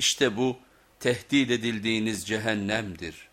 İşte bu tehdit edildiğiniz cehennemdir.